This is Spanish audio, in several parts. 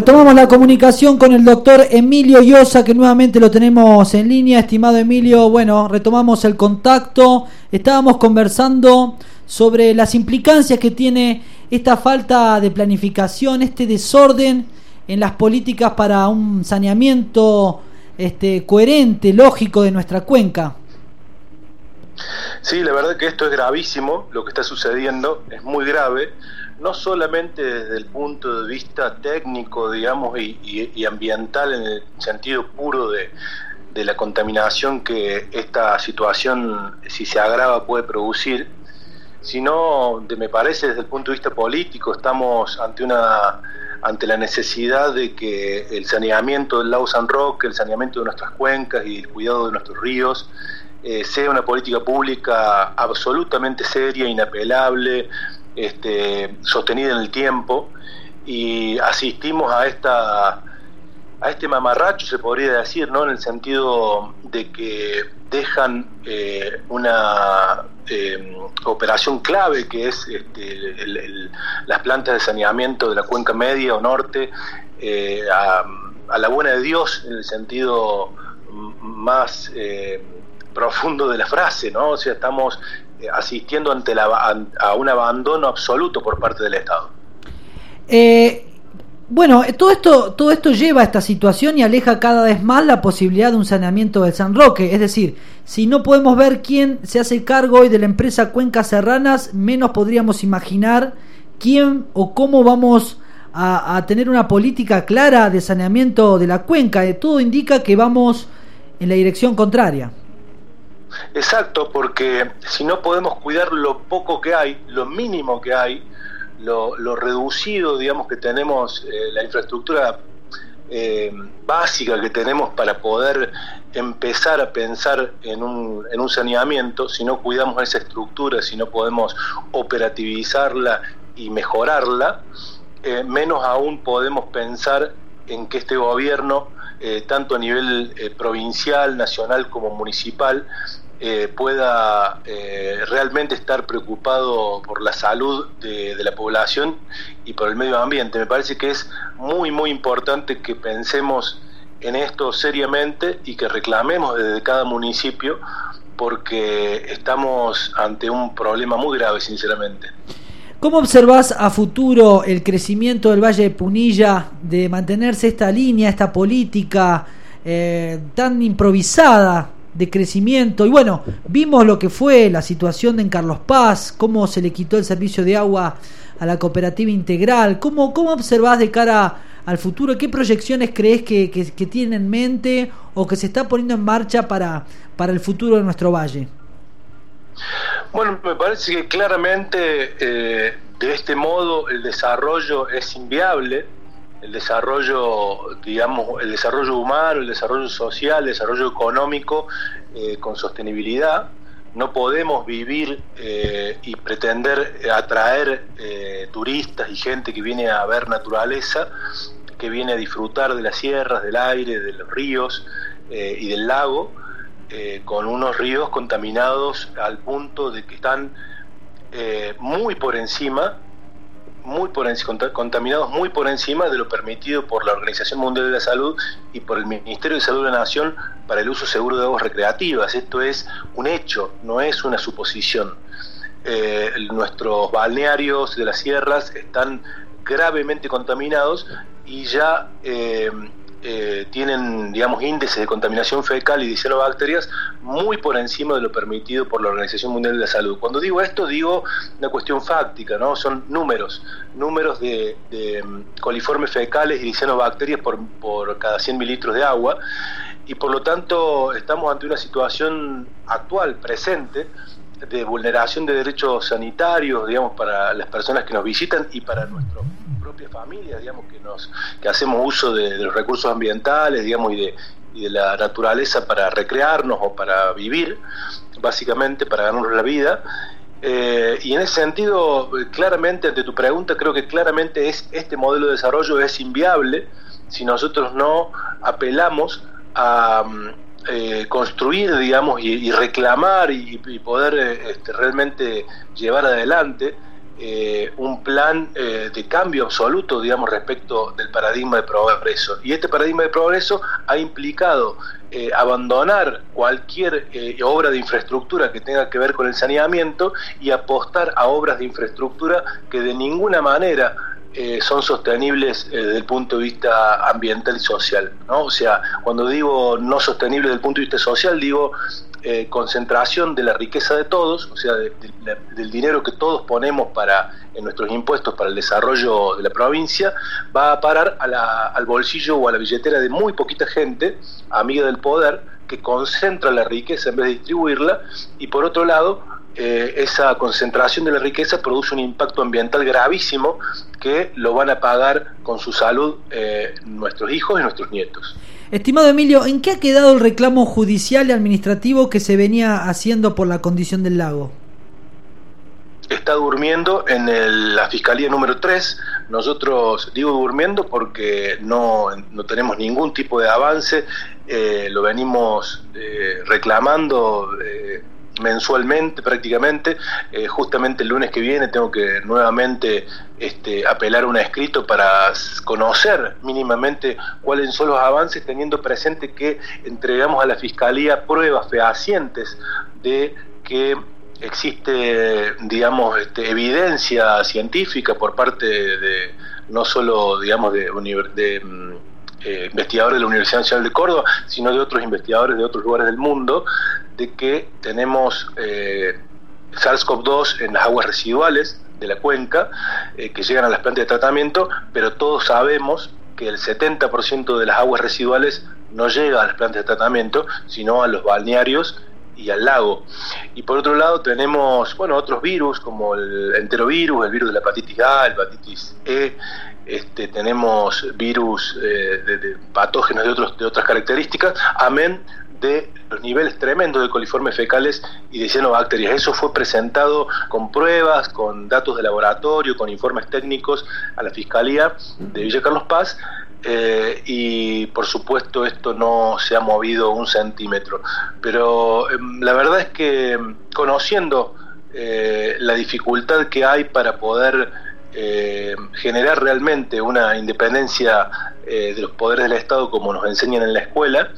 Retomamos la comunicación con el doctor Emilio Llosa, que nuevamente lo tenemos en línea. Estimado Emilio, bueno, retomamos el contacto. Estábamos conversando sobre las implicancias que tiene esta falta de planificación, este desorden en las políticas para un saneamiento este, coherente, lógico de nuestra cuenca. Sí, la verdad que esto es gravísimo, lo que está sucediendo es muy grave no solamente desde el punto de vista técnico, digamos, y, ambiental en el sentido puro de, la contaminación que esta situación, si se agrava, puede producir, sino, de, me parece, desde el punto de vista político, estamos ante una ante la necesidad de que el saneamiento del lago San Roque, el saneamiento de nuestras cuencas y el cuidado de nuestros ríos eh, sea una política pública absolutamente seria, inapelable, este, sostenida en el tiempo y asistimos a esta a este mamarracho se podría decir, ¿no? En el sentido de que dejan eh, una eh, operación clave que es este, las plantas de saneamiento de la cuenca media o norte eh, a, la buena de Dios en el sentido más profundo de la frase, ¿no? O sea, estamos eh, asistiendo ante la, a, un abandono absoluto por parte del Estado. Eh, bueno, todo esto, todo esto lleva a esta situación y aleja cada vez más la posibilidad de un saneamiento del San Roque. Es decir, si no podemos ver quién se hace cargo hoy de la empresa Cuencas Serranas, menos podríamos imaginar quién o cómo vamos a, a tener una política clara de saneamiento de la cuenca. Eh, todo indica que vamos en la dirección contraria. Exacto, porque si no podemos cuidar lo poco que hay, lo mínimo que hay, lo, reducido, digamos, que tenemos, eh, la infraestructura eh, básica que tenemos para poder empezar a pensar en un, en un saneamiento, si no cuidamos esa estructura, si no podemos operativizarla y mejorarla, eh, menos aún podemos pensar en que este gobierno tanto a nivel provincial, nacional como municipal, eh, pueda realmente estar preocupado por la salud de, la población y por el medio ambiente. Me parece que es muy, muy importante que pensemos en esto seriamente y que reclamemos desde cada municipio porque estamos ante un problema muy grave, sinceramente. ¿Cómo observas a futuro el crecimiento del Valle de Punilla de mantenerse esta línea, esta política eh, tan improvisada de crecimiento? Y bueno, vimos lo que fue la situación en Carlos Paz, cómo se le quitó el servicio de agua a la cooperativa integral. ¿Cómo, cómo observas de cara al futuro? ¿Qué proyecciones crees que, que, tiene en mente o que se está poniendo en marcha para, para el futuro de nuestro valle? Bueno, me parece que claramente eh, de este modo el desarrollo es inviable, el desarrollo, digamos, el desarrollo humano, el desarrollo social, el desarrollo económico eh, con sostenibilidad. No podemos vivir eh, y pretender atraer turistas y gente que viene a ver naturaleza, que viene a disfrutar de las sierras, del aire, de los ríos y del lago, eh, con unos ríos contaminados al punto de que están eh, muy por encima, muy por contaminados muy por encima de lo permitido por la Organización Mundial de la Salud y por el Ministerio de Salud de la Nación para el uso seguro de aguas recreativas. Esto es un hecho, no es una suposición. Eh, nuestros balnearios de las sierras están gravemente contaminados y ya eh, tienen, digamos, índices de contaminación fecal y de cianobacterias muy por encima de lo permitido por la Organización Mundial de la Salud. Cuando digo esto, digo una cuestión fáctica, ¿no? Son números, números de, mm, coliformes fecales y de cianobacterias por, por cada 100 mililitros de agua, y por lo tanto estamos ante una situación actual, presente, de vulneración de derechos sanitarios, digamos, para las personas que nos visitan y para nuestro propias familias, digamos, que nos que hacemos uso de, los recursos ambientales, digamos, y de, y la naturaleza para recrearnos o para vivir, básicamente para ganarnos la vida. Eh, y en ese sentido, claramente, ante tu pregunta, creo que claramente es este modelo de desarrollo es inviable si nosotros no apelamos a eh, construir, digamos, y, reclamar y, poder eh, este, realmente llevar adelante eh, un plan eh, de cambio absoluto, digamos, respecto del paradigma de progreso. Y este paradigma de progreso ha implicado eh, abandonar cualquier obra de infraestructura que tenga que ver con el saneamiento y apostar a obras de infraestructura que de ninguna manera son sostenibles desde el punto de vista ambiental y social. ¿no? O sea, cuando digo no sostenible desde el punto de vista social, digo eh, concentración de la riqueza de todos, o sea, del dinero que todos ponemos para en nuestros impuestos para el desarrollo de la provincia, va a parar al bolsillo o a la billetera de muy poquita gente, amiga del poder, que concentra la riqueza en vez de distribuirla, y por otro lado, eh, esa concentración de la riqueza produce un impacto ambiental gravísimo que lo van a pagar con su salud eh, nuestros hijos y nuestros nietos. Estimado Emilio, ¿en qué ha quedado el reclamo judicial y administrativo que se venía haciendo por la condición del lago? Está durmiendo en la Fiscalía número 3. Nosotros digo durmiendo porque no, tenemos ningún tipo de avance. Eh, lo venimos eh, reclamando eh, mensualmente prácticamente. Eh, justamente el lunes que viene tengo que nuevamente este, apelar a un escrito para conocer mínimamente cuáles son los avances, teniendo presente que entregamos a la Fiscalía pruebas fehacientes de que existe, digamos, este, evidencia científica por parte de, no solo, digamos, de, de mm, eh, investigadores de la Universidad Nacional de Córdoba, sino de otros investigadores de otros lugares del mundo, de que tenemos eh, SARS-CoV-2 en las aguas residuales de la cuenca eh, que llegan a las plantas de tratamiento, pero todos sabemos que el 70% de las aguas residuales no llega a las plantas de tratamiento, sino a los balnearios y al lago. Y por otro lado tenemos bueno otros virus como el enterovirus, el virus de la hepatitis A, el hepatitis E, este, tenemos virus eh, de, patógenos de, de otras características, amén de los niveles tremendos de coliformes fecales y de cianobacterias. Eso fue presentado con pruebas, con datos de laboratorio, con informes técnicos a la Fiscalía de Villa Carlos Paz. Eh, y por supuesto esto no se ha movido un centímetro. Pero em, la verdad es que em, conociendo eh, la dificultad que hay para poder eh, generar realmente una independencia de los poderes del Estado como nos enseñan en la escuela,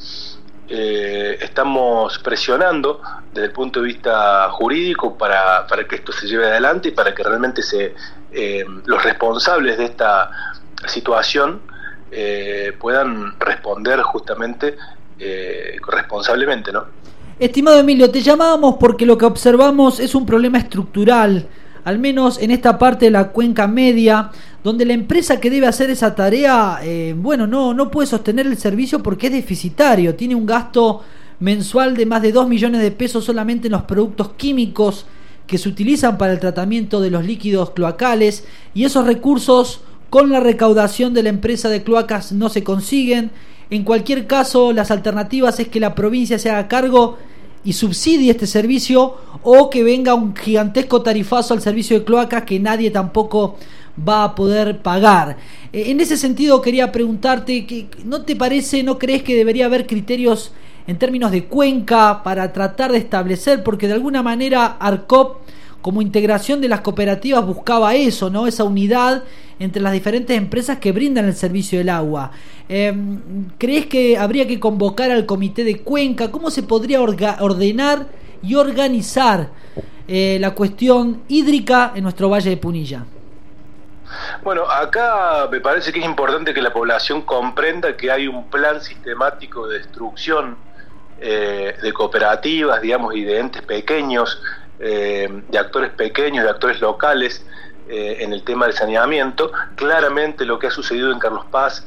eh, estamos presionando desde el punto de vista jurídico para, para, que esto se lleve adelante y para que realmente se, eh, los responsables de esta situación eh, puedan responder justamente responsablemente, ¿no? Estimado Emilio, te llamábamos porque lo que observamos es un problema estructural, al menos en esta parte de la cuenca media, donde la empresa que debe hacer esa tarea, eh, bueno, no, no puede sostener el servicio porque es deficitario, tiene un gasto mensual de más de 2 millones de pesos solamente en los productos químicos que se utilizan para el tratamiento de los líquidos cloacales y esos recursos con la recaudación de la empresa de cloacas no se consiguen. En cualquier caso, las alternativas es que la provincia se haga cargo y subsidie este servicio o que venga un gigantesco tarifazo al servicio de cloacas que nadie tampoco va a poder pagar. Eh, en ese sentido quería preguntarte, que, ¿no te parece, no crees que debería haber criterios en términos de cuenca para tratar de establecer, porque de alguna manera ARCOP como integración de las cooperativas buscaba eso, ¿no? Esa unidad entre las diferentes empresas que brindan el servicio del agua. Em, ¿Crees que habría que convocar al comité de Cuenca? ¿Cómo se podría ordenar y organizar eh, la cuestión hídrica en nuestro Valle de Punilla? Bueno, acá me parece que es importante que la población comprenda que hay un plan sistemático de destrucción eh, de cooperativas, digamos, y de entes pequeños, eh, de actores pequeños, de actores locales, eh, en el tema del saneamiento. Claramente lo que ha sucedido en Carlos Paz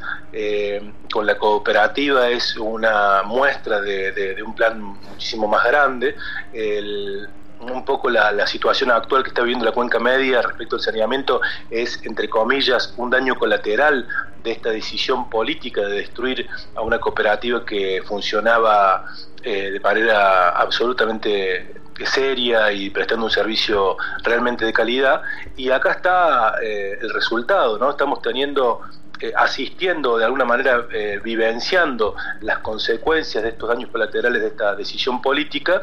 con la cooperativa es una muestra de, un plan muchísimo más grande. El, un poco la, situación actual que está viviendo la cuenca media respecto al saneamiento es, entre comillas, un daño colateral de esta decisión política de destruir a una cooperativa que funcionaba eh, de manera absolutamente seria y prestando un servicio realmente de calidad. Y acá está eh, el resultado, ¿no? Estamos teniendo eh, asistiendo, de alguna manera eh, vivenciando las consecuencias de estos daños colaterales de esta decisión política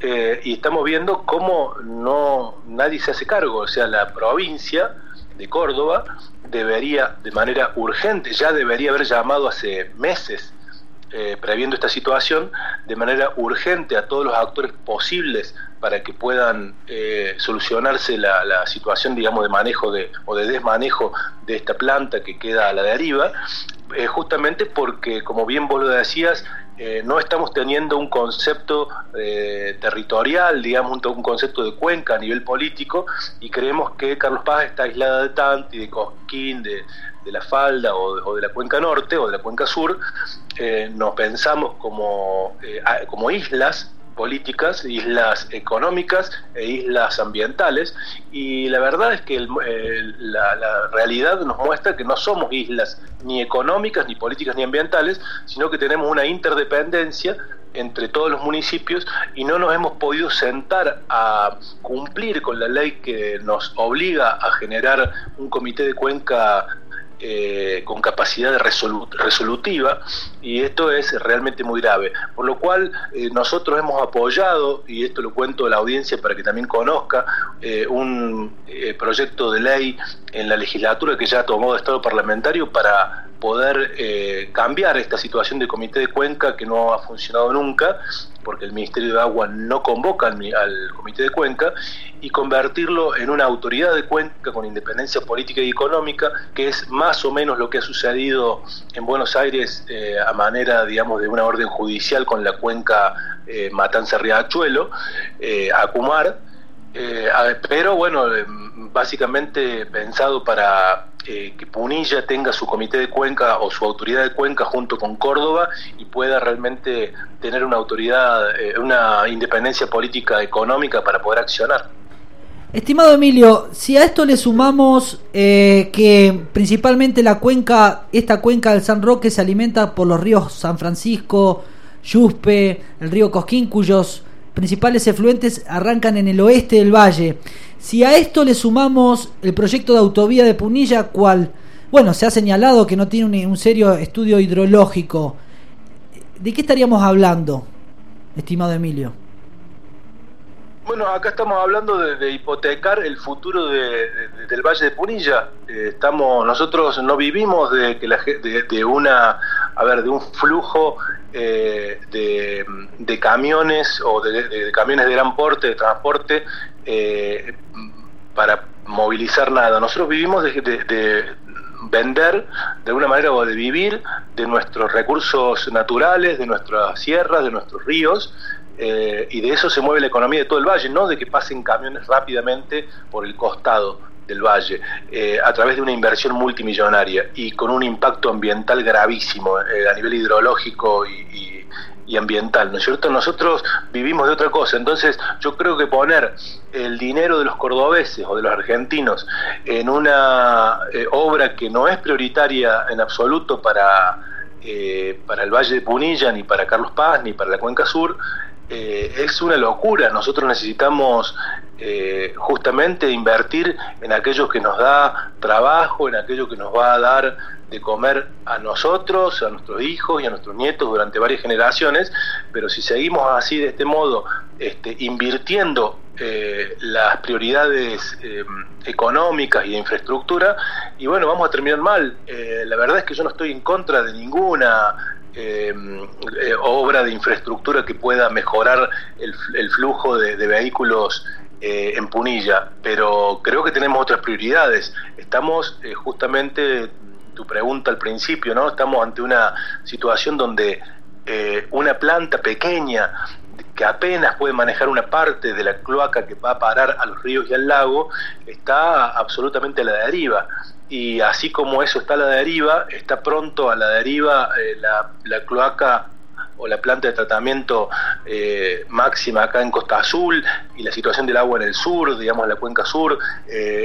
eh, y estamos viendo cómo no nadie se hace cargo, o sea, la provincia de Córdoba debería de manera urgente, ya debería haber llamado hace meses previendo esta situación, de manera urgente a todos los actores posibles para que puedan eh, solucionarse la, situación, digamos, de manejo de, o de desmanejo de esta planta que queda a la deriva, eh, justamente porque, como bien vos lo decías, eh, no estamos teniendo un concepto territorial, digamos, un, concepto de cuenca a nivel político, y creemos que Carlos Paz está aislada de Tanti, de Cosquín, de, la falda o de, la cuenca norte o de la cuenca sur, nos pensamos como, como islas políticas, islas económicas e islas ambientales, y la verdad es que la, realidad nos muestra que no somos islas ni económicas, ni políticas, ni ambientales, sino que tenemos una interdependencia entre todos los municipios y no nos hemos podido sentar a cumplir con la ley que nos obliga a generar un comité de cuenca eh, con capacidad resolutiva y esto es realmente muy grave. Por lo cual eh, nosotros hemos apoyado, y esto lo cuento a la audiencia para que también conozca, eh, un proyecto de ley en la legislatura que ya tomó de Estado parlamentario para poder cambiar esta situación de comité de cuenca que no ha funcionado nunca porque el Ministerio de Agua no convoca al, Comité de Cuenca, y convertirlo en una autoridad de cuenca con independencia política y económica, que es más o menos lo que ha sucedido en Buenos Aires eh, a manera, digamos, de una orden judicial con la cuenca eh, Matanza-Riachuelo, eh, Acumar, eh, pero bueno, básicamente pensado para que Punilla tenga su comité de cuenca o su autoridad de cuenca junto con Córdoba y pueda realmente tener una autoridad, eh, una independencia política económica para poder accionar. Estimado Emilio, si a esto le sumamos eh, que principalmente la cuenca, esta cuenca del San Roque se alimenta por los ríos San Francisco, Yuspe, el río Cosquín, cuyos principales efluentes arrancan en el oeste del valle. Si a esto le sumamos el proyecto de autovía de Punilla, cual, bueno, se ha señalado que no tiene un, serio estudio hidrológico, ¿de qué estaríamos hablando, estimado Emilio? Bueno, acá estamos hablando de, hipotecar el futuro del Valle de Punilla. Eh, estamos, nosotros no vivimos de que de, una, a ver, de un flujo eh, de, camiones o de, camiones de gran porte, de transporte eh, para movilizar nada. Nosotros vivimos de, vender de alguna manera o de vivir de nuestros recursos naturales, de nuestras sierras, de nuestros ríos, eh, y de eso se mueve la economía de todo el valle, no de que pasen camiones rápidamente por el costado del valle, eh, a través de una inversión multimillonaria y con un impacto ambiental gravísimo eh, a nivel hidrológico y, y ambiental, ¿no es cierto? Nosotros vivimos de otra cosa, entonces yo creo que poner el dinero de los cordobeses o de los argentinos en una eh, obra que no es prioritaria en absoluto para, para el Valle de Punilla, ni para Carlos Paz, ni para la Cuenca Sur, eh, es una locura. Nosotros necesitamos justamente invertir en aquello que nos da trabajo, en aquello que nos va a dar de comer a nosotros, a nuestros hijos y a nuestros nietos durante varias generaciones, pero si seguimos así de este modo, este, invirtiendo eh, las prioridades eh, económicas y de infraestructura, y bueno, vamos a terminar mal. Eh, la verdad es que yo no estoy en contra de ninguna obra de infraestructura que pueda mejorar el, flujo de, vehículos en Punilla, pero creo que tenemos otras prioridades. Estamos justamente tu pregunta al principio, ¿no? Estamos ante una situación donde eh, una planta pequeña que apenas puede manejar una parte de la cloaca que va a parar a los ríos y al lago, está absolutamente a la deriva. Y así como eso está a la deriva, está pronto a la deriva eh, la, cloaca o la planta de tratamiento eh, máxima acá en Costa Azul y la situación del agua en el sur, digamos la cuenca sur,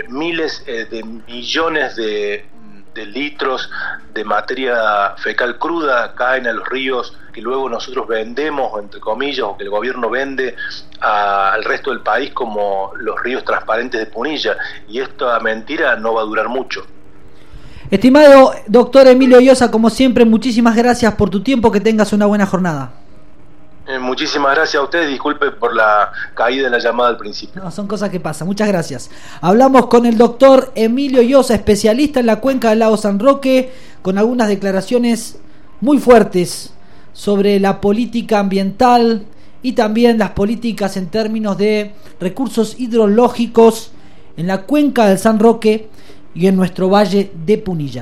miles de millones de, de litros de materia fecal cruda caen a los ríos que luego nosotros vendemos, entre comillas, o que el gobierno vende al resto del país como los ríos transparentes de Punilla. Y esta mentira no va a durar mucho. Estimado doctor Emilio Llosa, como siempre, muchísimas gracias por tu tiempo, que tengas una buena jornada. Eh, muchísimas gracias a ustedes, disculpe por la caída de la llamada al principio. No, son cosas que pasan, muchas gracias. Hablamos con el doctor Emilio Llosa, especialista en la cuenca del lago San Roque, con algunas declaraciones muy fuertes sobre la política ambiental y también las políticas en términos de recursos hidrológicos en la cuenca del San Roque y en nuestro valle de Punilla.